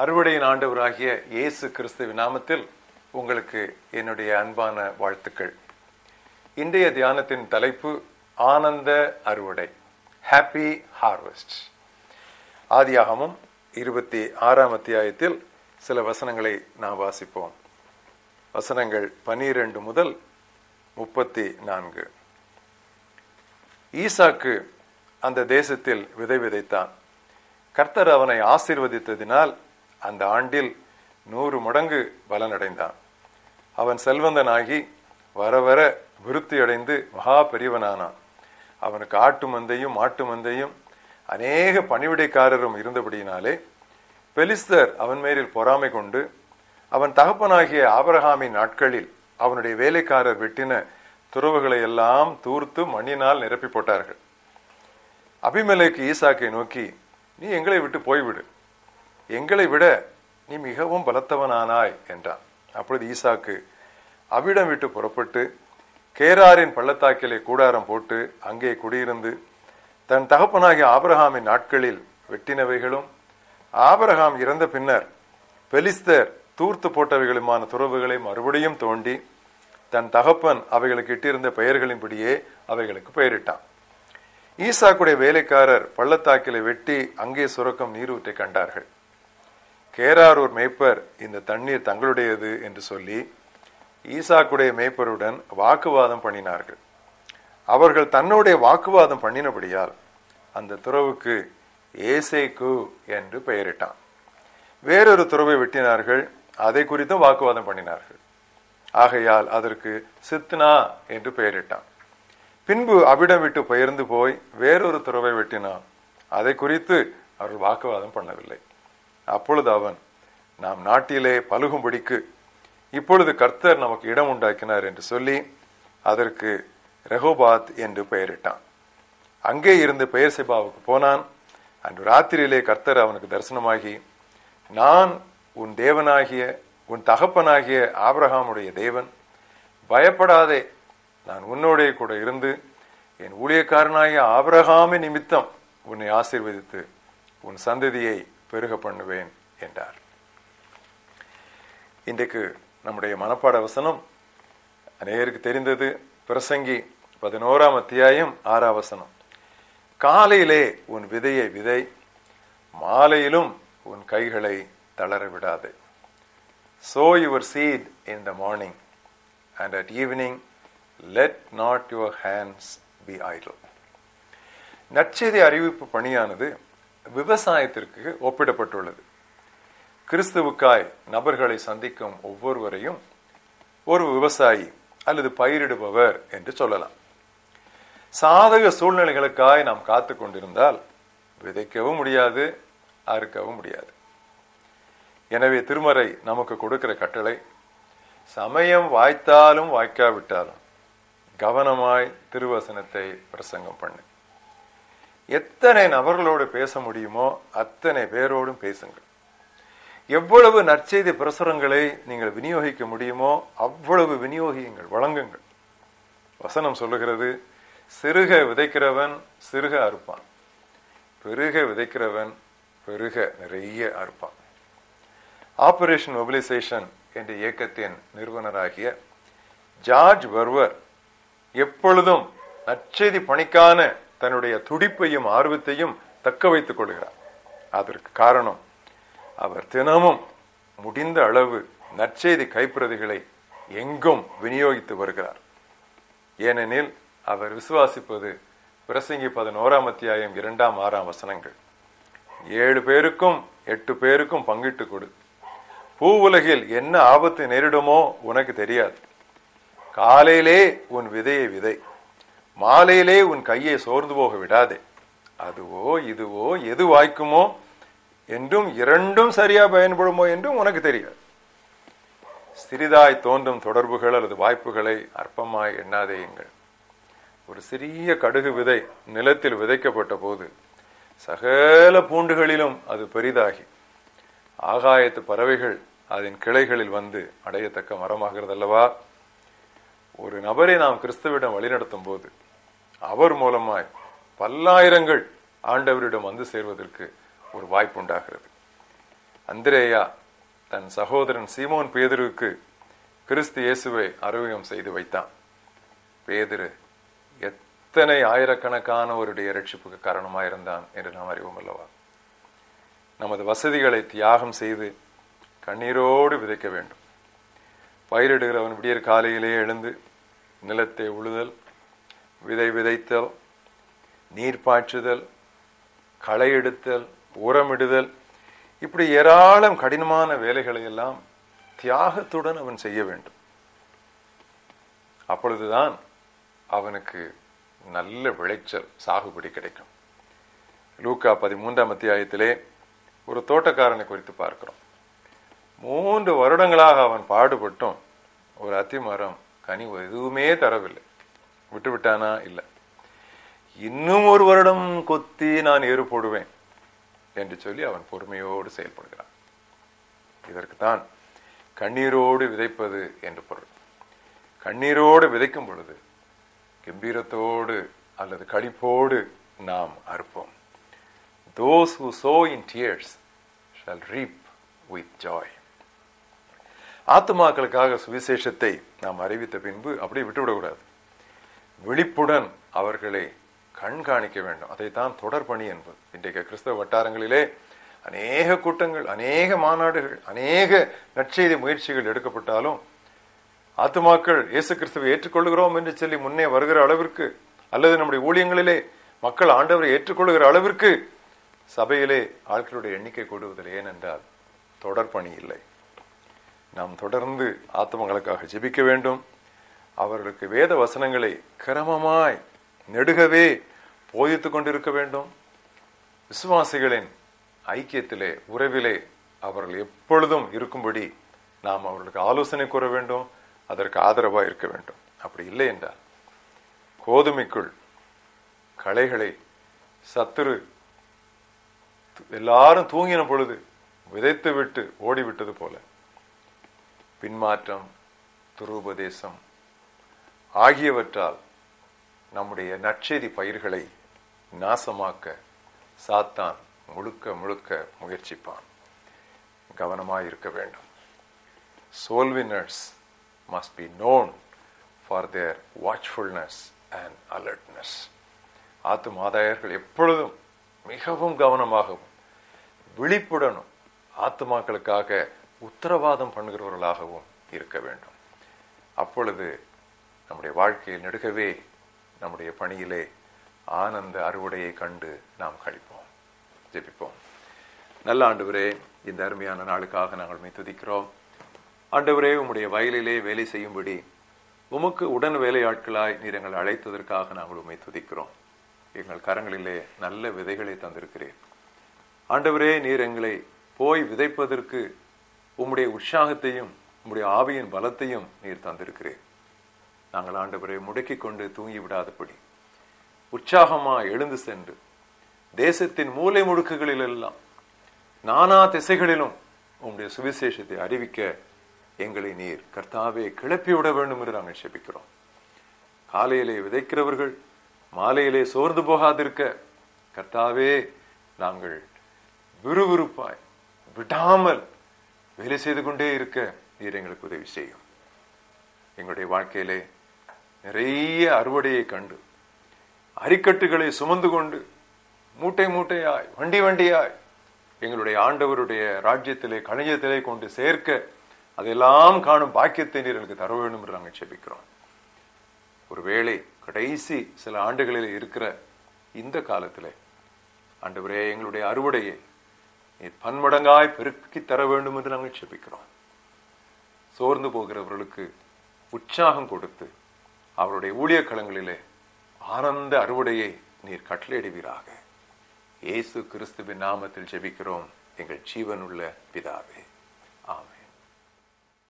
அறுவடையின் ஆண்டவராகிய இயேசு கிறிஸ்துவ நாமத்தில் உங்களுக்கு என்னுடைய அன்பான வாழ்த்துக்கள். இன்றைய தியானத்தின் தலைப்பு ஆனந்த அறுவடை ஹாப்பி ஹார்வெஸ்ட் ஆதியாகமும் இருபத்தி ஆறாம் அத்தியாயத்தில் சில வசனங்களை நாம் வாசிப்போம். வசனங்கள் பனிரெண்டு முதல் முப்பத்தி நான்கு. ஈசாக்கு அந்த தேசத்தில் விதை விதைத்தான். கர்த்தர் அவனை ஆசீர்வதித்ததினால் அந்த ஆண்டில் நூறு மடங்கு பலனடைந்தான். அவன் செல்வந்தனாகி வர வர விருத்தியடைந்து மகா பெரியவனானான். அவனுக்கு ஆட்டு மந்தையும் மாட்டு மந்தையும் அநேக பணிவிடைக்காரரும் இருந்தபடியினாலே பெலிஸ்தர் அவன் மேலில் பொறாமை கொண்டு அவன் தகப்பனாகிய ஆபரகாமின் நாட்களில் அவனுடைய வேலைக்காரர் வெட்டின துறவுகளை எல்லாம் தூர்த்து மண்ணினால் நிரப்பி போட்டார்கள். அபிமலைக்கு ஈசாக்கை நோக்கி நீ எங்களை விட்டு போய்விடு. எங்களை விட நீ மிகவும் பலத்தவனானாய் என்றான். அப்பொழுது ஈசாக்கு அவ்விடம் விட்டு புறப்பட்டு கேராரின் பள்ளத்தாக்கிலே கூடாரம் போட்டு அங்கே குடியிருந்து தன் தகப்பனாகிய ஆபரகாமின் நாட்களில் வெட்டினவைகளும் ஆபரகாம் இறந்த பின்னர் பெலிஸ்தர் தூர்த்து போட்டவைகளுமான துறவுகளை மறுபடியும் தோண்டி தன் தகப்பன் அவைகளுக்கு இட்டிருந்த பெயர்களின்படியே அவைகளுக்கு பெயரிட்டான். ஈசாக்குடைய வேலைக்காரர் பள்ளத்தாக்கிலே வெட்டி அங்கே சுரக்கும் நீரூற்றை கண்டார்கள். கேராரூர் மேய்ப்பர் இந்த தண்ணீர் தங்களுடையது என்று சொல்லி ஈசாக்குடைய மேய்ப்பருடன் வாக்குவாதம் பண்ணினார்கள். அவர்கள் தன்னுடைய வாக்குவாதம் பண்ணினபடியால் அந்த துறவுக்கு ஏசேக்கு என்று பெயரிட்டான். வேறொரு துறவை வெட்டினார்கள் அதை குறித்தும் வாக்குவாதம் பண்ணினார்கள். ஆகையால் அதற்கு சித்னா என்று பெயரிட்டான். பின்பு அவிடம் விட்டு பெயர்ந்து போய் வேறொரு துறவை வெட்டினான். அதை குறித்து அவர்கள் வாக்குவாதம் பண்ணவில்லை. அப்பொழுது அவன் நாம் நாட்டிலே பழுகும்படிக்கு இப்பொழுது கர்த்தர் நமக்கு இடம் உண்டாக்கினார் என்று சொல்லி அதற்கு ரெஹோபாத் என்று பெயரிட்டான். அங்கே இருந்து பெயர் செபாவுக்கு போனான். அன்று ராத்திரியிலே கர்த்தர் அவனுக்கு தரிசனமாகி நான் உன் தேவனாகிய உன் தகப்பனாகிய ஆப்ரஹாமுடைய தேவன். பயப்படாதே நான் உன்னோடைய கூட இருந்து என் ஊழியக்காரனாகிய ஆபிரகாமி நிமித்தம் உன்னை ஆசீர்வதித்து உன் சந்ததியை பெருக பண்ணுவேன் என்றார். இன்றைக்கு நம்முடைய மனப்பாட வசனம் அநேகருக்கு தெரிந்தது. பிரசங்கி பதினோராம் அத்தியாயம் ஆறாம் வசனம். காலையிலே உன் விதையை விதை மாலையிலும் உன் கைகளை தளர விடாது. Sow your seed in the morning and at evening let not your hands be idle நற்செய்தி அறிவிப்பு பணியானது விவசாயத்திற்கு ஒப்பிடப்பட்டுள்ளது. கிறிஸ்துவுக்காய் நபர்களை சந்திக்கும் ஒவ்வொருவரையும் ஒரு விவசாயி அல்லது பயிரிடுபவர் என்று சொல்லலாம். சாதக சூழ்நிலைகளுக்காய் நாம் காத்து கொண்டிருந்தால் விதைக்கவும் முடியாது அறுக்கவும் முடியாது. எனவே திருமறை நமக்கு கொடுக்கிற கட்டளை சமயம் வாய்த்தாலும் வாய்க்காவிட்டாலும் கவனமாய் திருவசனத்தை பிரசங்கம் பண்ணு. எத்தனை நபர்களோடு பேச முடியுமோ அத்தனை பேரோடும் பேசுங்கள். எவ்வளவு நற்செய்தி பிரசுரங்களை நீங்கள் விநியோகிக்க முடியுமோ அவ்வளவு விநியோகியுங்கள் வழங்குங்கள். வசனம் சொல்லுகிறது சிறுக விதைக்கிறவன் சிறுக அறுப்பான். பெருக விதைக்கிறவன் பெருக நிறைய அறுப்பான். ஆபரேஷன் மொபிலைசேஷன் என்ற இயக்கத்தின் நிறுவனராகிய ஜார்ஜ் வர்வர் எப்பொழுதும் நற்செய்தி பணிக்கான தன்னுடைய துடிப்பையும் ஆர்வத்தையும் தக்க வைத்துக் கொள்கிறார். அதற்கு காரணம் அவர் தினமும் முடிந்த அளவு நற்செய்தி கைப்பிரதிகளை எங்கும் விநியோகித்து வருகிறார். ஏனெனில் அவர் விசுவாசிப்பது பிரசங்கி பதினோராம் அத்தியாயம் இரண்டாம் ஆறாம் வசனங்கள். ஏழு பேருக்கும் எட்டு பேருக்கும் பங்கிட்டு கொடு. பூ உலகில் என்ன ஆபத்து நேரிடுமோ உனக்கு தெரியாது. காலையிலே உன் விதையை விதை. மாலையிலே உன் கையை சோர்ந்து போக விடாதே. அதுவோ இதுவோ எது வாய்க்குமோ என்றும் இரண்டும் சரியா பயன்படுமோ என்றும் உனக்கு தெரியாது. சிறிதாய் தோன்றும் தொடர்புகள் அல்லது வாய்ப்புகளை அற்பமாய் எண்ணாதேயுங்கள் ஒரு சிறிய கடுகு விதை நிலத்தில் விதைக்கப்பட்ட போது சகல பூண்டுகளிலும் அது பெரிதாகி ஆகாயத்து பறவைகள் அதன் கிளைகளில் வந்து அடையத்தக்க மரமாகிறது அல்லவா ஒரு நபரை நாம் கிறிஸ்துவிடம் வழிநடத்தும் போது அவர் மூலமாய் பல்லாயிரங்கள் ஆண்டவரிடம் வந்து சேர்வதற்கு ஒரு வாய்ப்பு உண்டாகிறது. அந்திரேயா தன் சகோதரன் சீமோன் பேதுருவுக்கு கிறிஸ்து இயேசுவை அறிமுகம் செய்து வைத்தான். பேதிரு எத்தனை ஆயிரக்கணக்கானவருடைய ரட்சிப்புக்கு காரணமாயிருந்தான் என்று நாம் அறிவோம் அல்லவா? நமது வசதிகளை தியாகம் செய்து கண்ணீரோடு விதைக்க வேண்டும். பயிரிடுகிறவன் விடியற் காலையிலேயே எழுந்து நிலத்தை உழுதல் விதை விதைத்தல் நீர் பாய்ச்சுதல் களை எடுத்தல் உரமிடுதல் இப்படி ஏராளம் கடினமான வேலைகளை எல்லாம் தியாகத்துடன் அவன் செய்ய வேண்டும். அப்பொழுதுதான் அவனுக்கு நல்ல விளைச்சல் சாகுபடி கிடைக்கும். லூக்கா பதிமூன்றாம் அத்தியாயத்திலே ஒரு தோட்டக்காரனை குறித்து பார்க்கிறோம். மூன்று வருடங்களாக அவன் பாடுபட்டும். ஒரு அத்திமரம் கனி எதுவுமே தரவில்லை. விட்டு விட்டானா? இல்லை. இன்னும் ஒரு வருடம் கொத்தி நான் ஏறு போடுவேன் என்று சொல்லி அவன் பொறுமையோடு செயல்படுகிறான். இதற்கு தான் கண்ணீரோடு விதைப்பது என்று பொருள். கண்ணீரோடு விதைக்கும் பொழுது கம்பீரத்தோடு அல்லது கழிப்போடு நாம் அறுப்போம். Those who sow in tears shall reap with joy ஆத்துமாக்களுக்காக சுவிசேஷத்தை நாம் அறிவித்த பின்பு அப்படியே விட்டுவிடக்கூடாது. விழிப்புடன் அவர்களை கண்காணிக்க வேண்டும். அதைத்தான் தொடர்பணி என்பது. இன்றைக்கு கிறிஸ்தவ வட்டாரங்களிலே அநேக கூட்டங்கள் அநேக மாநாடுகள் அநேக நற்செய்தி முயற்சிகள் எடுக்கப்பட்டாலும் ஆத்துமாக்கள் இயேசு கிறிஸ்துவை ஏற்றுக்கொள்கிறோம் என்று சொல்லி முன்னே வருகிற அளவிற்கு அல்லது நம்முடைய ஊழியங்களிலே மக்கள் ஆண்டவரை ஏற்றுக்கொள்கிற அளவிற்கு சபையிலே ஆட்களுடைய எண்ணிக்கை கூடுவதில்லை. ஏனென்றால் தொடர்பணி இல்லை. நாம் தொடர்ந்து ஆத்மங்களுக்காக ஜெபிக்க வேண்டும். அவர்களுக்கு வேத வசனங்களை கிரமமாய் நெடுகவே போதித்து கொண்டிருக்க வேண்டும். விசுவாசிகளின் ஐக்கியத்திலே உறவிலே அவர்கள் எப்பொழுதும் இருக்கும்படி நாம் அவர்களுக்கு ஆலோசனை கூற வேண்டும். அதற்கு ஆதரவாக இருக்க வேண்டும். அப்படி இல்லை என்றால் கோதுமைக்குள் களைகளை சத்துரு எல்லாரும் தூங்கின பொழுது விதைத்து விட்டு ஓடிவிட்டது போல பின்மாற்றம் துருபதேசம் ஆகியவற்றால் நம்முடைய நற்செய்தி பயிர்களை நாசமாக்க சாத்தான் முழுக்க முழுக்க முயற்சிப்பான். கவனமாக இருக்க வேண்டும் soulwinners must be known for their watchfulness and alertness ஆத்து மாதாயர்கள் எப்பொழுதும் மிகவும் கவனமாகவும் விழிப்புடனும் ஆத்துமாக்களுக்காக உத்தரவாதம் பண்ணுகிறவர்களாகவும் இருக்க வேண்டும். அப்பொழுது நம்முடைய வாழ்க்கையில் நெடுகவே நம்முடைய பணியிலே ஆனந்த அறுவடையை கண்டு நாம் கழிப்போம். ஜெபிப்போம். நல்ல ஆண்டவரே இந்த அருமையான நாளுக்காக நாங்கள் துதிக்கிறோம். ஆண்டவரே உம்முடைய வயலிலே வேலை செய்யும்படி உமக்கு உடன் வேலையாட்களாய் நீர் எங்கள் அழைத்ததற்காக நாங்கள் உண்மை துதிக்கிறோம். எங்கள் கரங்களிலே நல்ல விதைகளை தந்திருக்கிறேன் ஆண்டவரே நீர் எங்களை போய் விதைப்பதற்கு உம்முடைய உற்சாகத்தையும் உம்முடைய ஆவியின் பலத்தையும் நீர் தந்திருக்கிறேன். நாங்கள் ஆண்டவரை முடக்கிக் கொண்டு தூங்கி விடாதபடி. உற்சாகமா எழுந்து சென்று தேசத்தின் மூலை முடுக்குகளில் எல்லாம் நானா திசைகளிலும் உம்முடைய சுவிசேஷத்தை அறிவிக்க எங்களை நீர் கர்த்தாவே கிளப்பி விட வேண்டும் என்று நாங்கள் செபிக்கிறோம். காலையிலே விதைக்கிறவர்கள் மாலையிலே சோர்ந்து போகாதிருக்க கர்த்தாவே நாங்கள் விறுவிறுப்பாய் விடாமல் வேலை செய்து கொண்டே இருக்க நீர் எங்களுக்கு உதவி செய்யும். எங்களுடைய வாழ்க்கையிலே நிறைய அறுவடையை கண்டு அரிக்கட்டுகளை சுமந்து கொண்டு மூட்டை மூட்டையாய் வண்டி வண்டியாய் எங்களுடைய ஆண்டவருடைய ராஜ்யத்திலே கணிஜத்திலே கொண்டு சேர்க்க அதெல்லாம் காணும் பாக்கியத்தை நீர் எனக்கு தர வேண்டும் என்று நாங்கள் செபிக்கிறோம். ஒருவேளை கடைசி சில ஆண்டுகளில் இருக்கிற இந்த காலத்திலே ஆண்டவரே எங்களுடைய அறுவடையை பன்மடங்காய் பெருக்கி தர வேண்டும் என்று நாங்கள் செபிக்கிறோம். சோர்ந்து போகிறவர்களுக்கு உற்சாகம் கொடுத்து அவருடைய ஊழிய களங்களிலே ஆனந்த அறுவடையை நீர் கட்டளையிடுவீராக. இயேசு கிறிஸ்துவின் நாமத்தில் ஜெபிக்கிறோம் எங்கள் ஜீவனுள்ள பிதாவே. ஆம்